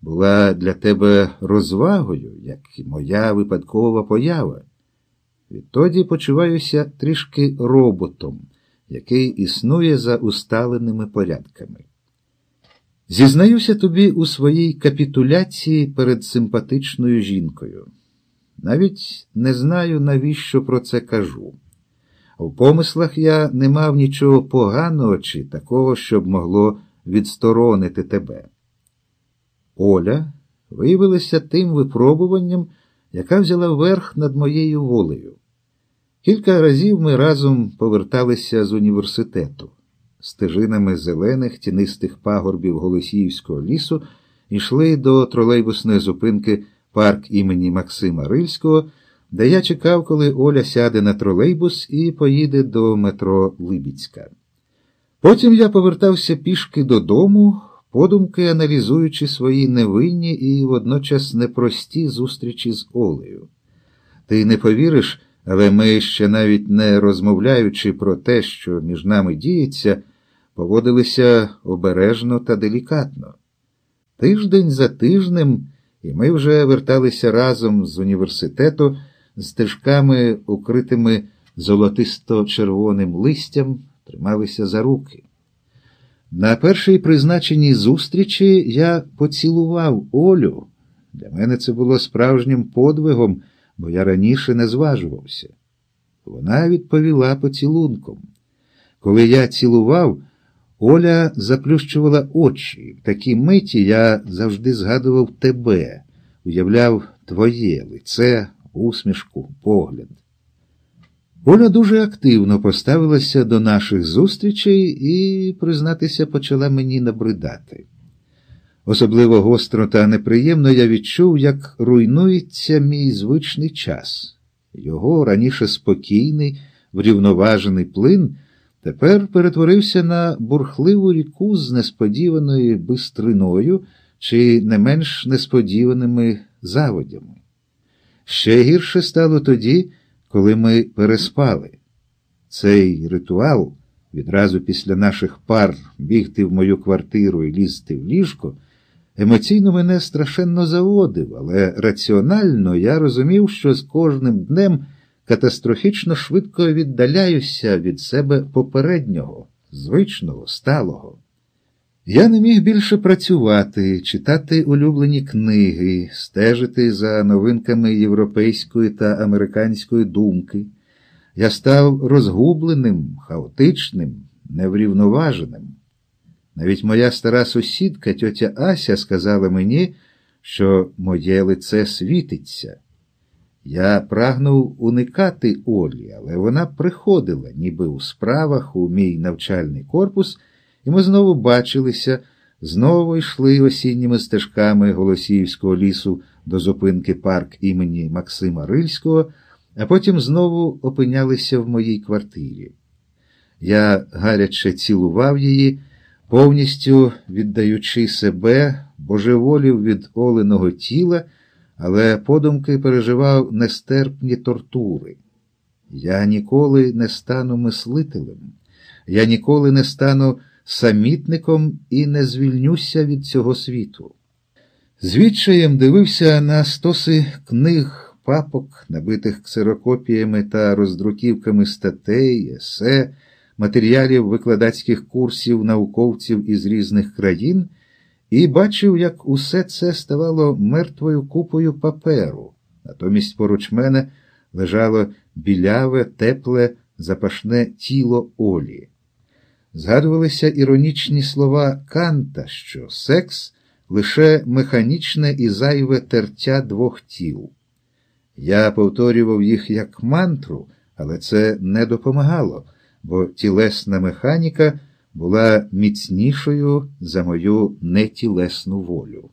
була для тебе розвагою, як і моя випадкова поява. Відтоді почуваюся трішки роботом, який існує за усталеними порядками. Зізнаюся тобі у своїй капітуляції перед симпатичною жінкою. Навіть не знаю, навіщо про це кажу. У помислах я не мав нічого поганого чи такого, щоб могло відсторонити тебе. Оля виявилася тим випробуванням, яка взяла верх над моєю волею. Кілька разів ми разом поверталися з університету. Стежинами зелених тінистих пагорбів Голосіївського лісу йшли до тролейбусної зупинки парк імені Максима Рильського, де я чекав, коли Оля сяде на тролейбус і поїде до метро Либіцька. Потім я повертався пішки додому, подумки аналізуючи свої невинні і водночас непрості зустрічі з Олею. Ти не повіриш, але ми ще навіть не розмовляючи про те, що між нами діється, поводилися обережно та делікатно. Тиждень за тижнем, і ми вже верталися разом з університету з стежками, укритими золотисто-червоним листям, трималися за руки. На першій призначеній зустрічі я поцілував Олю. Для мене це було справжнім подвигом, бо я раніше не зважувався. Вона відповіла поцілунком. Коли я цілував, Оля заплющувала очі. В такій миті я завжди згадував тебе, уявляв твоє лице, усмішку, погляд. Оля дуже активно поставилася до наших зустрічей і, признатися, почала мені набридати. Особливо гостро та неприємно я відчув, як руйнується мій звичний час. Його раніше спокійний, врівноважений плин тепер перетворився на бурхливу ріку з несподіваною бистриною чи не менш несподіваними заводями. Ще гірше стало тоді, коли ми переспали. Цей ритуал відразу після наших пар бігти в мою квартиру і лізти в ліжко, емоційно мене страшенно заводив, але раціонально я розумів, що з кожним днем катастрофічно швидко віддаляюся від себе попереднього, звичного, сталого. Я не міг більше працювати, читати улюблені книги, стежити за новинками європейської та американської думки. Я став розгубленим, хаотичним, неврівноваженим. Навіть моя стара сусідка, тьотя Ася, сказала мені, що моє лице світиться. Я прагнув уникати Олі, але вона приходила, ніби у справах у мій навчальний корпус. І ми знову бачилися, знову йшли осінніми стежками Голосіївського лісу до зупинки парк імені Максима Рильського, а потім знову опинялися в моїй квартирі. Я гаряче цілував її, повністю віддаючи себе, божеволів від оленого тіла, але подумки переживав нестерпні тортури. Я ніколи не стану мислителем, я ніколи не стану самітником і не звільнюся від цього світу. Звідчаєм дивився на стоси книг, папок, набитих ксерокопіями та роздруківками статей, есе, матеріалів викладацьких курсів науковців із різних країн, і бачив, як усе це ставало мертвою купою паперу, натомість поруч мене лежало біляве, тепле, запашне тіло Олі. Згадувалися іронічні слова Канта, що секс лише механічне і зайве тертя двох тіл. Я повторював їх як мантру, але це не допомагало, бо тілесна механіка була міцнішою за мою нетілесну волю.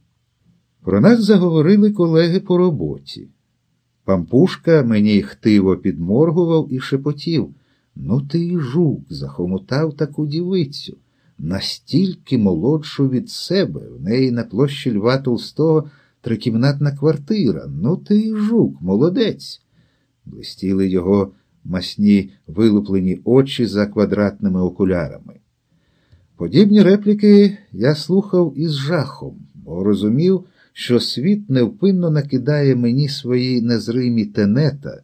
Про нас заговорили колеги по роботі. Пампушка мені хтиво підморгував і шепотів. Ну, ти і жук, захомутав таку дівицю, настільки молодшу від себе, в неї на площі Льва Толстого трикімнатна квартира. Ну, ти і жук, молодець. Блистіли його масні вилуплені очі за квадратними окулярами. Подібні репліки я слухав із жахом, бо розумів, що світ невпинно накидає мені свої незримі тенета.